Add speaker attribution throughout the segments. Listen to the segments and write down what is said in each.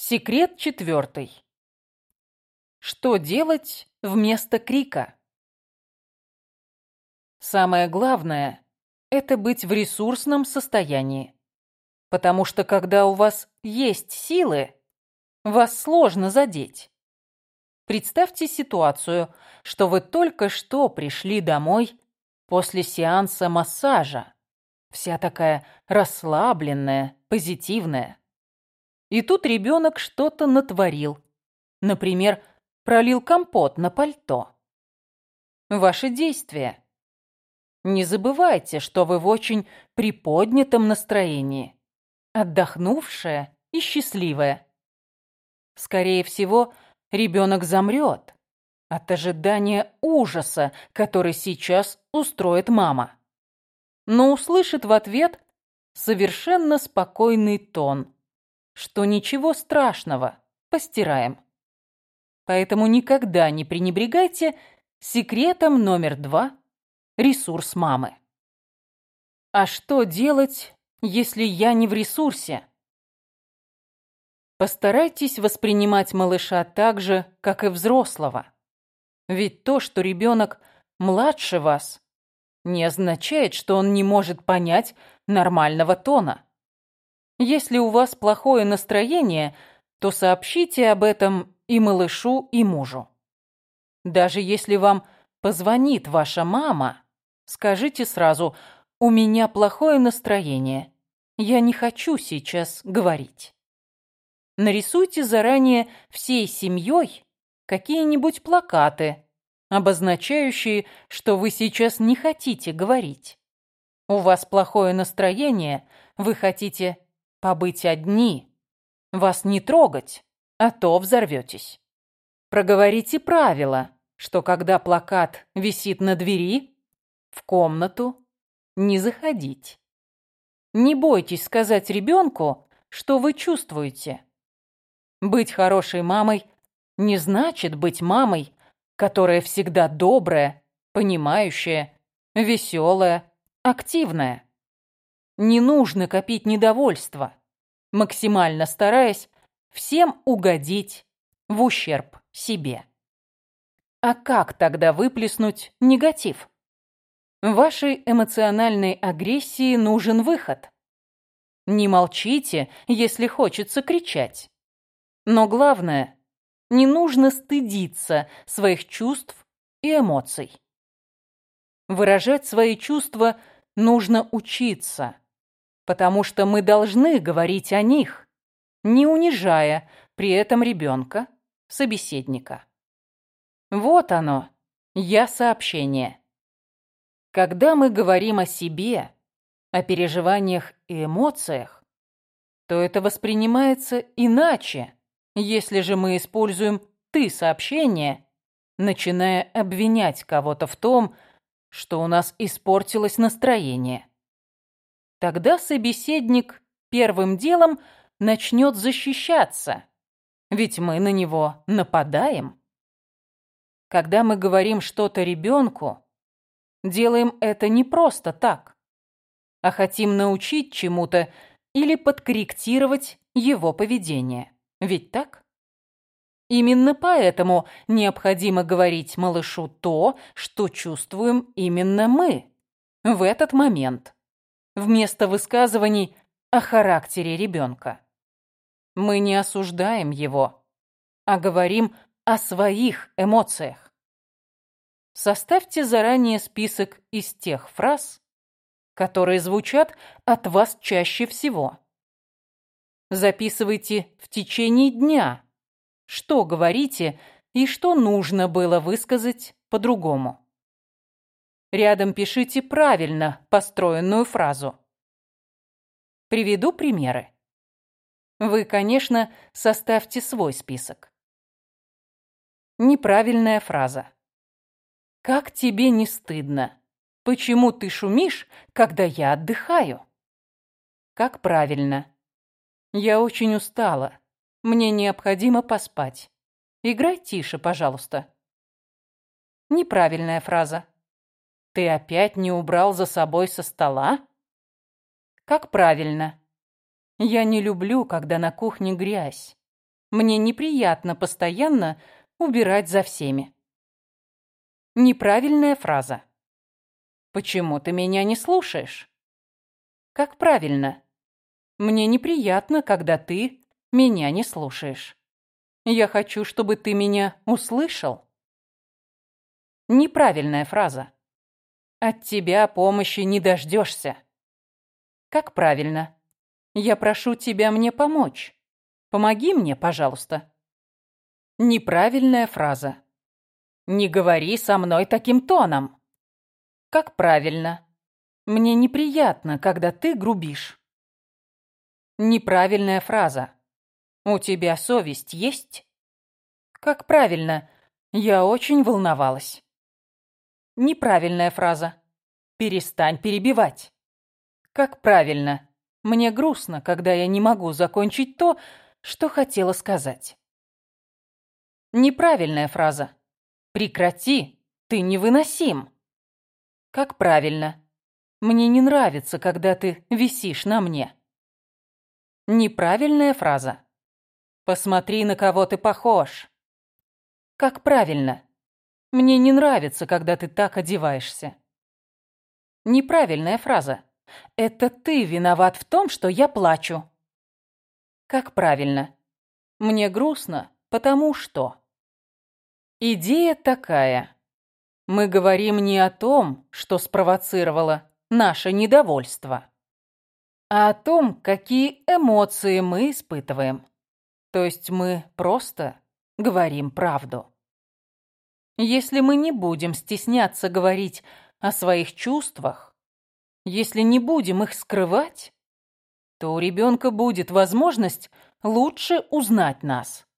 Speaker 1: Секрет четвертый. Что делать вместо крика? Самое главное – это быть в ресурсном состоянии. Потому что когда у вас есть силы, вас сложно задеть. Представьте ситуацию, что вы только что пришли домой после сеанса массажа. Вся такая расслабленная, позитивная. И тут ребенок что-то натворил. Например, пролил компот на пальто. Ваши действия. Не забывайте, что вы в очень приподнятом настроении. Отдохнувшая и счастливая. Скорее всего, ребенок замрет от ожидания ужаса, который сейчас устроит мама. Но услышит в ответ совершенно спокойный тон, что ничего страшного, постираем. Поэтому никогда не пренебрегайте секретом номер два – ресурс мамы. А что делать, если я не в ресурсе? Постарайтесь воспринимать малыша так же, как и взрослого. Ведь то, что ребенок младше вас, не означает, что он не может понять нормального тона. Если у вас плохое настроение, то сообщите об этом и малышу, и мужу. Даже если вам позвонит ваша мама, скажите сразу «У меня плохое настроение, я не хочу сейчас говорить». Нарисуйте заранее всей семьей какие-нибудь плакаты, обозначающие, что вы сейчас не хотите говорить. У вас плохое настроение, вы хотите побыть одни, вас не трогать, а то взорветесь. Проговорите правила, что когда плакат висит на двери, в комнату не заходить. Не бойтесь сказать ребенку, что вы чувствуете. Быть хорошей мамой не значит быть мамой, которая всегда добрая, понимающая, веселая, активная. Не нужно копить недовольство, максимально стараясь всем угодить в ущерб себе. А как тогда выплеснуть негатив? Вашей эмоциональной агрессии нужен выход. Не молчите, если хочется кричать. Но главное, не нужно стыдиться своих чувств и эмоций. Выражать свои чувства нужно учиться, потому что мы должны говорить о них, не унижая при этом ребенка, собеседника. Вот оно, я сообщение. Когда мы говорим о себе, о переживаниях и эмоциях, то это воспринимается иначе, если же мы используем «ты» сообщение, начиная обвинять кого-то в том, что у нас испортилось настроение. Тогда собеседник первым делом начнет защищаться, ведь мы на него нападаем. Когда мы говорим что-то ребенку, делаем это не просто так, а хотим научить чему-то или подкорректировать его поведение. Ведь так? Именно поэтому необходимо говорить малышу то, что чувствуем именно мы в этот момент, вместо высказываний о характере ребенка. Мы не осуждаем его, а говорим о своих эмоциях. Составьте заранее список из тех фраз, которые звучат от вас чаще всего. Записывайте в течение дня, что говорите и что нужно было высказать по-другому. Рядом пишите правильно построенную фразу. Приведу примеры. Вы, конечно, составьте свой список. Неправильная фраза. Как тебе не стыдно? Почему ты шумишь, когда я отдыхаю? Как правильно? Я очень устала. Мне необходимо поспать. Играй тише, пожалуйста. Неправильная фраза. Ты опять не убрал за собой со стола? Как правильно. Я не люблю, когда на кухне грязь. Мне неприятно постоянно убирать за всеми. Неправильная фраза. Почему ты меня не слушаешь? Как правильно? Мне неприятно, когда ты меня не слушаешь. Я хочу, чтобы ты меня услышал. Неправильная фраза. От тебя помощи не дождешься. Как правильно? Я прошу тебя мне помочь. Помоги мне, пожалуйста. Неправильная фраза. Не говори со мной таким тоном. Как правильно? Мне неприятно, когда ты грубишь. Неправильная фраза. У тебя совесть есть? Как правильно? Я очень волновалась. Неправильная фраза. Перестань перебивать. Как правильно? Мне грустно, когда я не могу закончить то, что хотела сказать. Неправильная фраза. Прекрати, ты невыносим. Как правильно? Мне не нравится, когда ты висишь на мне. Неправильная фраза. Посмотри, на кого ты похож. Как правильно? Мне не нравится, когда ты так одеваешься. Неправильная фраза. Это ты виноват в том, что я плачу. Как правильно? Мне грустно, потому что... Идея такая. Мы говорим не о том, что спровоцировало наше недовольство а о том, какие эмоции мы испытываем. То есть мы просто говорим правду. Если мы не будем стесняться говорить о своих чувствах, если не будем их скрывать, то у ребенка будет возможность лучше узнать нас.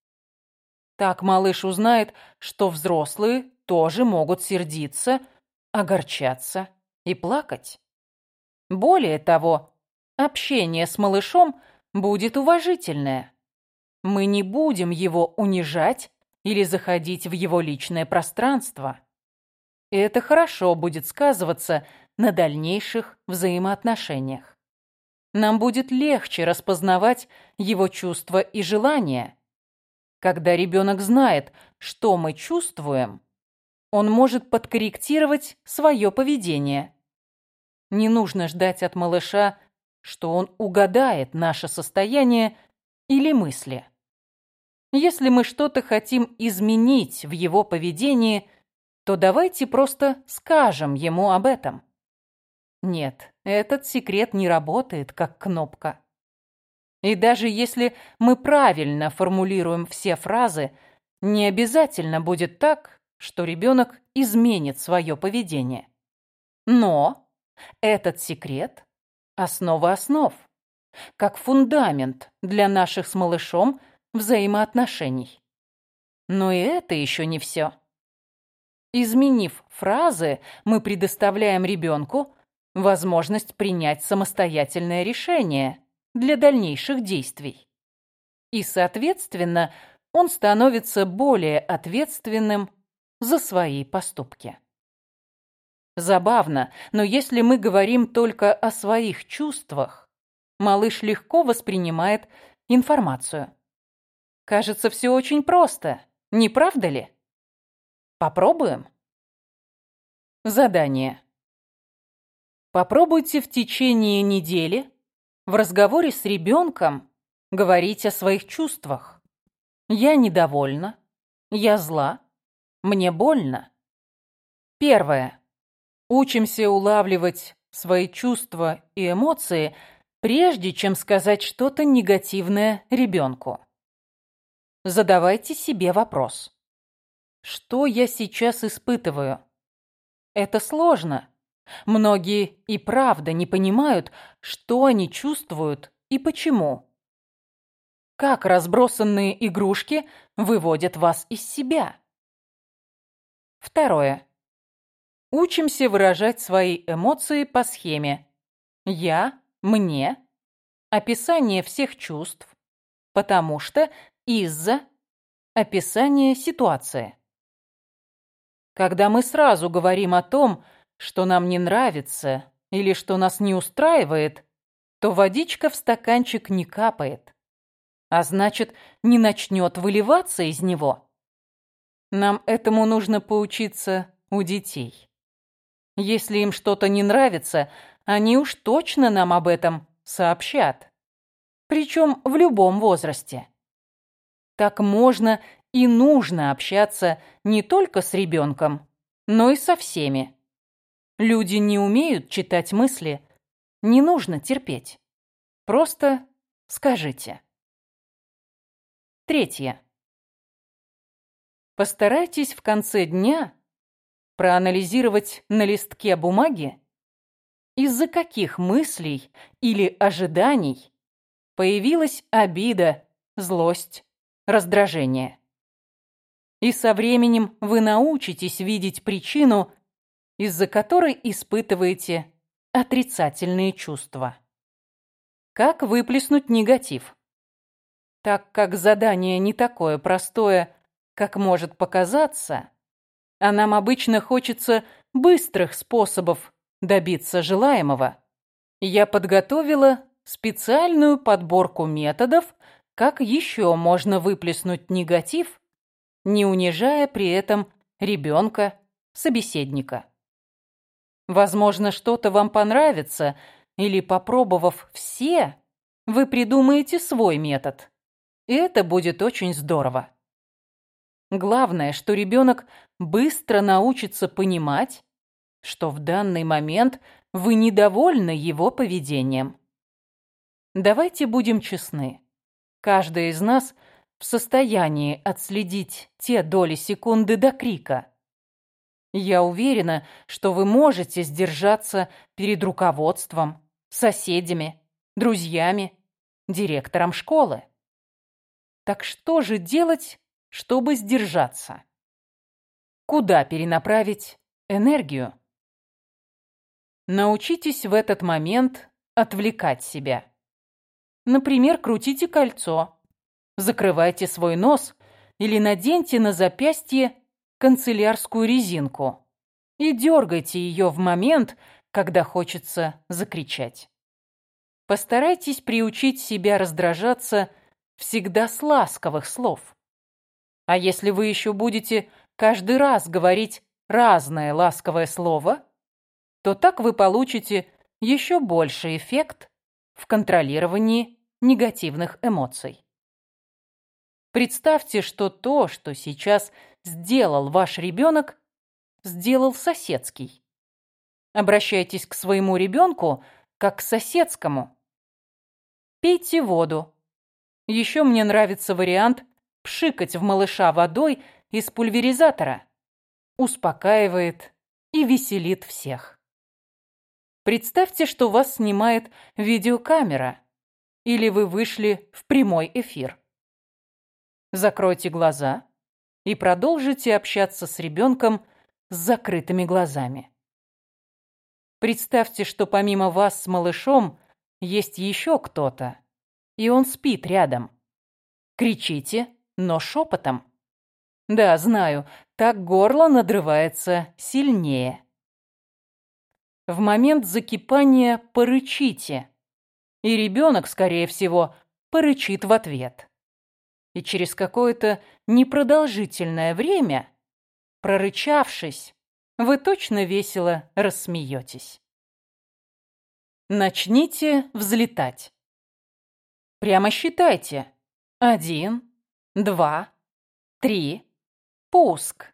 Speaker 1: Так малыш узнает, что взрослые тоже могут сердиться, огорчаться и плакать. Более того, общение с малышом будет уважительное. Мы не будем его унижать или заходить в его личное пространство. И это хорошо будет сказываться на дальнейших взаимоотношениях. Нам будет легче распознавать его чувства и желания. Когда ребенок знает, что мы чувствуем, он может подкорректировать свое поведение. Не нужно ждать от малыша что он угадает наше состояние или мысли. Если мы что-то хотим изменить в его поведении, то давайте просто скажем ему об этом. Нет, этот секрет не работает как кнопка. И даже если мы правильно формулируем все фразы, не обязательно будет так, что ребенок изменит свое поведение. Но этот секрет основа основ, как фундамент для наших с малышом взаимоотношений. Но и это еще не все. Изменив фразы, мы предоставляем ребенку возможность принять самостоятельное решение для дальнейших действий. И, соответственно, он становится более ответственным за свои поступки. Забавно, но если мы говорим только о своих чувствах, малыш легко воспринимает информацию. Кажется, все очень просто, не правда ли? Попробуем? Задание. Попробуйте в течение недели в разговоре с ребенком говорить о своих чувствах. Я недовольна, я зла, мне больно. Первое. Учимся улавливать свои чувства и эмоции, прежде чем сказать что-то негативное ребенку. Задавайте себе вопрос. Что я сейчас испытываю? Это сложно. Многие и правда не понимают, что они чувствуют и почему. Как разбросанные игрушки выводят вас из себя? Второе. Учимся выражать свои эмоции по схеме «я», «мне», описание всех чувств, потому что, из-за, описание ситуации. Когда мы сразу говорим о том, что нам не нравится или что нас не устраивает, то водичка в стаканчик не капает. а значит, не начнет выливаться из него. Нам этому нужно поучиться у детей. Если им что-то не нравится, они уж точно нам об этом сообщат. Причем в любом возрасте. Так можно и нужно общаться не только с ребенком, но и со всеми. Люди не умеют читать мысли, не нужно терпеть. Просто скажите. Третье. Постарайтесь в конце дня проанализировать на листке бумаги, из-за каких мыслей или ожиданий появилась обида, злость, раздражение. И со временем вы научитесь видеть причину, из-за которой испытываете отрицательные чувства. Как выплеснуть негатив? Так как задание не такое простое, как может показаться, а нам обычно хочется быстрых способов добиться желаемого, я подготовила специальную подборку методов, как еще можно выплеснуть негатив, не унижая при этом ребенка, собеседника. Возможно, что-то вам понравится, или попробовав все, вы придумаете свой метод. И это будет очень здорово. Главное, что ребенок быстро научится понимать, что в данный момент вы недовольны его поведением. Давайте будем честны. Каждый из нас в состоянии отследить те доли секунды до крика. Я уверена, что вы можете сдержаться перед руководством, соседями, друзьями, директором школы. Так что же делать, чтобы сдержаться? Куда перенаправить энергию? Научитесь в этот момент отвлекать себя. Например, крутите кольцо, закрывайте свой нос или наденьте на запястье канцелярскую резинку и дергайте ее в момент, когда хочется закричать. Постарайтесь приучить себя раздражаться всегда с ласковых слов. А если вы еще будете каждый раз говорить разное ласковое слово, то так вы получите еще больший эффект в контролировании негативных эмоций. Представьте, что то, что сейчас сделал ваш ребенок, сделал соседский. Обращайтесь к своему ребенку как к соседскому. Пейте воду. Еще мне нравится вариант пшикать в малыша водой из пульверизатора. Успокаивает и веселит всех. Представьте, что вас снимает видеокамера, или вы вышли в прямой эфир. Закройте глаза и продолжите общаться с ребенком с закрытыми глазами. Представьте, что помимо вас с малышом есть еще кто-то, и он спит рядом. Кричите, но шепотом. Да, знаю, так горло надрывается сильнее. В момент закипания порычите, и ребенок, скорее всего, порычит в ответ. И через какое-то непродолжительное время, прорычавшись, вы точно весело рассмеетесь. Начните взлетать. Прямо считайте. Один, два, три, пуск.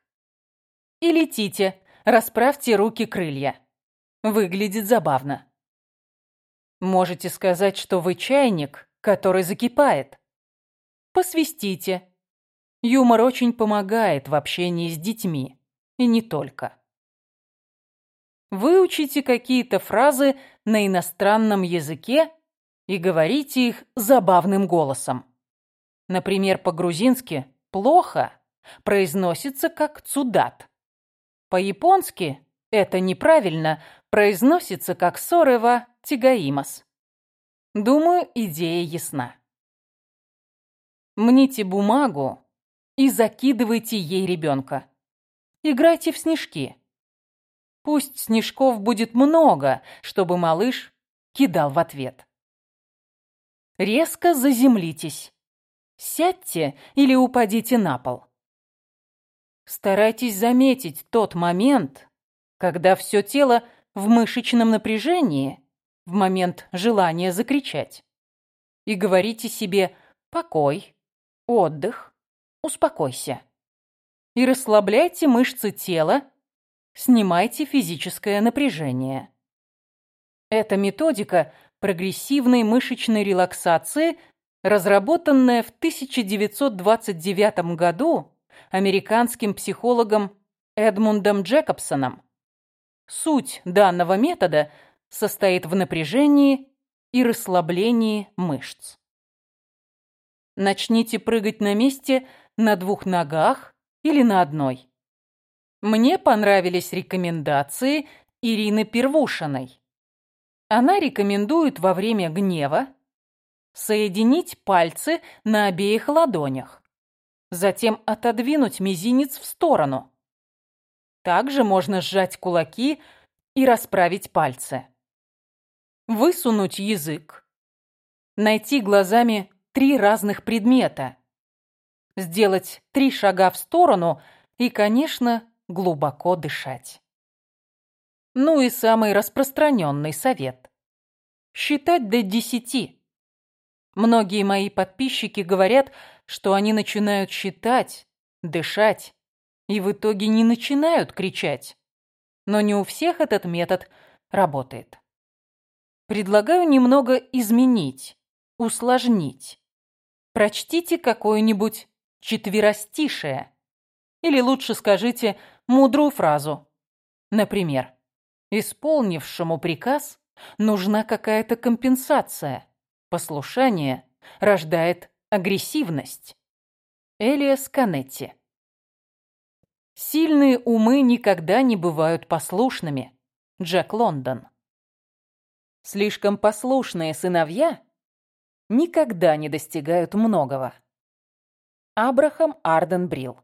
Speaker 1: И летите, расправьте руки-крылья. Выглядит забавно. Можете сказать, что вы чайник, который закипает. Посвистите. Юмор очень помогает в общении с детьми. И не только. Выучите какие-то фразы на иностранном языке и говорите их забавным голосом. Например, по-грузински «плохо» произносится как «цудат». По-японски это неправильно произносится как «сорева тигаимас». Думаю, идея ясна. Мните бумагу и закидывайте ей ребенка. Играйте в снежки. Пусть снежков будет много, чтобы малыш кидал в ответ. Резко заземлитесь. Сядьте или упадите на пол. Старайтесь заметить тот момент, когда все тело в мышечном напряжении, в момент желания закричать. И говорите себе «покой», «отдых», «успокойся». И расслабляйте мышцы тела, снимайте физическое напряжение. Эта методика прогрессивной мышечной релаксации, разработанная в 1929 году американским психологом Эдмундом Джекобсоном. Суть данного метода состоит в напряжении и расслаблении мышц. Начните прыгать на месте на двух ногах или на одной. Мне понравились рекомендации Ирины Первушиной. Она рекомендует во время гнева соединить пальцы на обеих ладонях затем отодвинуть мизинец в сторону. Также можно сжать кулаки и расправить пальцы. Высунуть язык. Найти глазами три разных предмета. Сделать три шага в сторону и, конечно, глубоко дышать. Ну и самый распространенный совет. Считать до десяти. Многие мои подписчики говорят, что они начинают считать, дышать и в итоге не начинают кричать. Но не у всех этот метод работает. Предлагаю немного изменить, усложнить. Прочтите какое-нибудь четверостишее. Или лучше скажите мудрую фразу. Например, исполнившему приказ нужна какая-то компенсация. Послушание рождает Агрессивность. Элиас Канетти. Сильные умы никогда не бывают послушными. Джек Лондон. Слишком послушные сыновья никогда не достигают многого. Абрахам Арден Брил.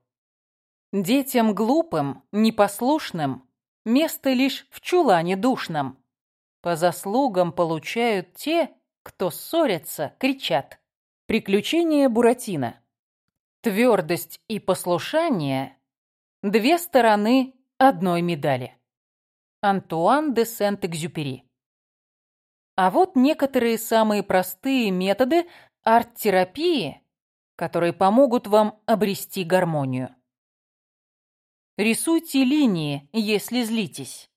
Speaker 1: Детям глупым, непослушным место лишь в чулане душном. По заслугам получают те, кто ссорятся, кричат. Приключения Буратино. Твердость и послушание – две стороны одной медали. Антуан де Сент-Экзюпери. А вот некоторые самые простые методы арт-терапии, которые помогут вам обрести гармонию. Рисуйте линии, если злитесь.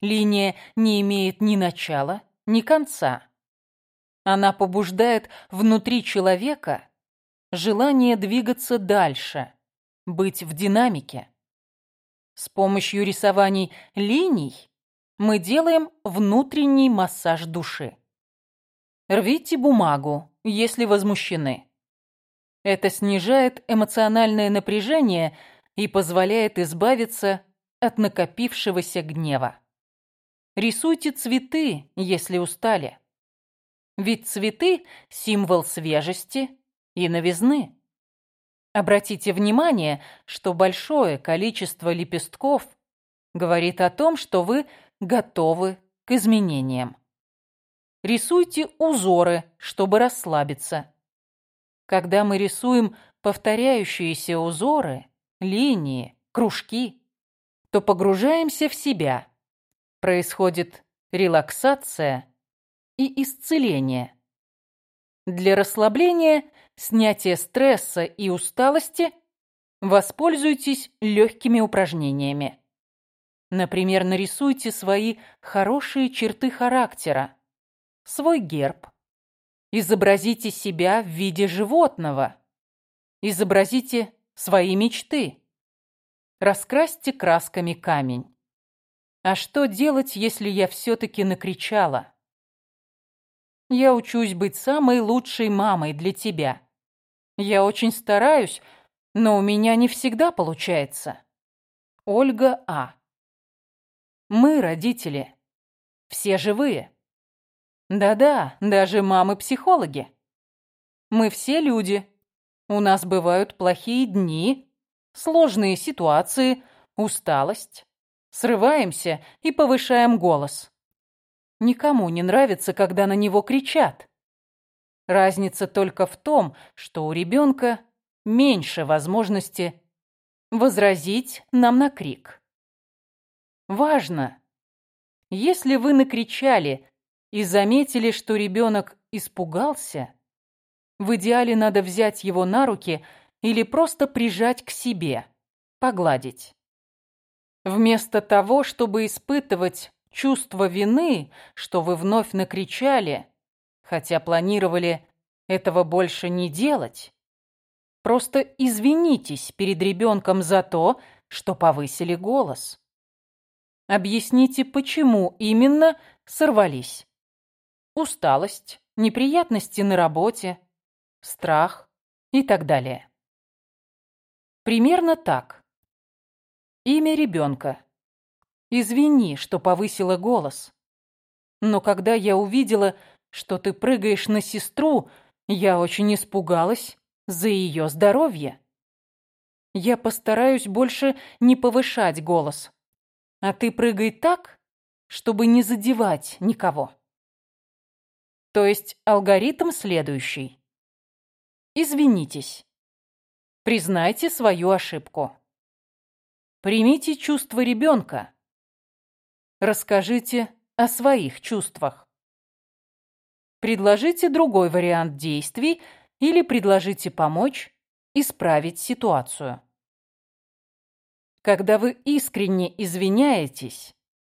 Speaker 1: Линия не имеет ни начала, ни конца. Она побуждает внутри человека желание двигаться дальше, быть в динамике. С помощью рисований линий мы делаем внутренний массаж души. Рвите бумагу, если возмущены. Это снижает эмоциональное напряжение и позволяет избавиться от накопившегося гнева. Рисуйте цветы, если устали. Ведь цветы – символ свежести и новизны. Обратите внимание, что большое количество лепестков говорит о том, что вы готовы к изменениям. Рисуйте узоры, чтобы расслабиться. Когда мы рисуем повторяющиеся узоры, линии, кружки, то погружаемся в себя. Происходит релаксация и исцеление. Для расслабления, снятия стресса и усталости воспользуйтесь легкими упражнениями. Например, нарисуйте свои хорошие черты характера, свой герб. Изобразите себя в виде животного. Изобразите свои мечты. Раскрасьте красками камень. А что делать, если я все-таки накричала? Я учусь быть самой лучшей мамой для тебя. Я очень стараюсь, но у меня не всегда получается. Ольга А. Мы, родители, все живые. Да-да, даже мамы-психологи. Мы все люди. У нас бывают плохие дни, сложные ситуации, усталость. Срываемся и повышаем голос. Никому не нравится, когда на него кричат. Разница только в том, что у ребенка меньше возможности возразить нам на крик. Важно, если вы накричали и заметили, что ребенок испугался, в идеале надо взять его на руки или просто прижать к себе, погладить. Вместо того, чтобы испытывать чувство вины, что вы вновь накричали, хотя планировали этого больше не делать, просто извинитесь перед ребенком за то, что повысили голос. Объясните, почему именно сорвались. Усталость, неприятности на работе, страх и так далее. Примерно так. Имя ребенка. Извини, что повысила голос. Но когда я увидела, что ты прыгаешь на сестру, я очень испугалась за ее здоровье. Я постараюсь больше не повышать голос. А ты прыгай так, чтобы не задевать никого. То есть алгоритм следующий. Извинитесь. Признайте свою ошибку. Примите чувства ребенка. Расскажите о своих чувствах. Предложите другой вариант действий или предложите помочь исправить ситуацию. Когда вы искренне извиняетесь,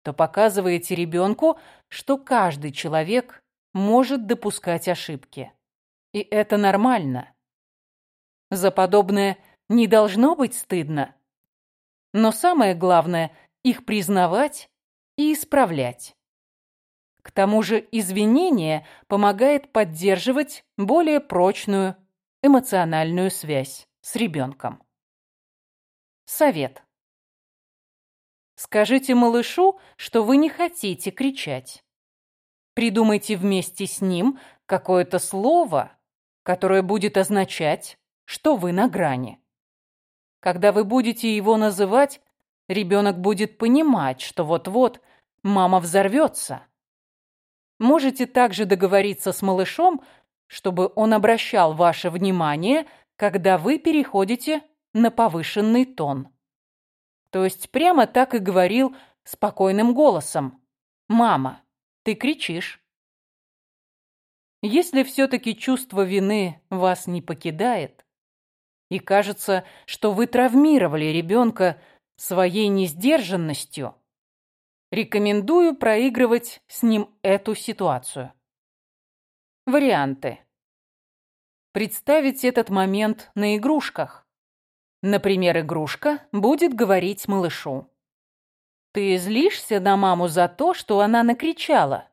Speaker 1: то показываете ребенку, что каждый человек может допускать ошибки. И это нормально. За подобное не должно быть стыдно. Но самое главное – их признавать и исправлять. К тому же извинение помогает поддерживать более прочную эмоциональную связь с ребенком. Совет. Скажите малышу, что вы не хотите кричать. Придумайте вместе с ним какое-то слово, которое будет означать, что вы на грани. Когда вы будете его называть, ребенок будет понимать, что вот-вот мама взорвется. Можете также договориться с малышом, чтобы он обращал ваше внимание, когда вы переходите на повышенный тон. То есть прямо так и говорил спокойным голосом. «Мама, ты кричишь». Если все-таки чувство вины вас не покидает, и кажется, что вы травмировали ребенка своей несдержанностью, Рекомендую проигрывать с ним эту ситуацию. Варианты. Представить этот момент на игрушках. Например, игрушка будет говорить малышу. «Ты злишься на маму за то, что она накричала?»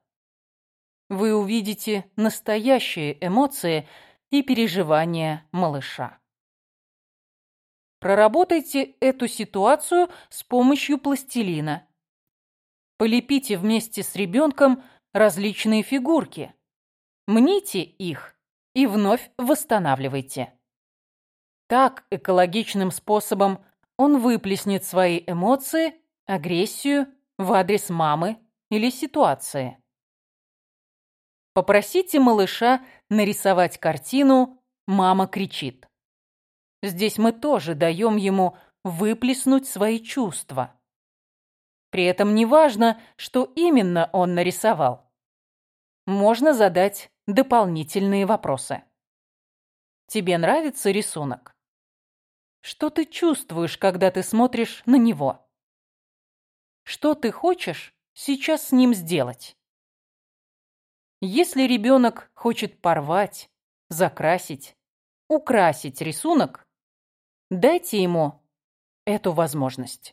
Speaker 1: Вы увидите настоящие эмоции и переживания малыша. Проработайте эту ситуацию с помощью пластилина. Полепите вместе с ребенком различные фигурки. Мните их и вновь восстанавливайте. Так экологичным способом он выплеснет свои эмоции, агрессию в адрес мамы или ситуации. Попросите малыша нарисовать картину «Мама кричит». Здесь мы тоже даем ему выплеснуть свои чувства. При этом не важно, что именно он нарисовал. Можно задать дополнительные вопросы. Тебе нравится рисунок? Что ты чувствуешь, когда ты смотришь на него? Что ты хочешь сейчас с ним сделать? Если ребенок хочет порвать, закрасить, украсить рисунок, дайте ему эту возможность.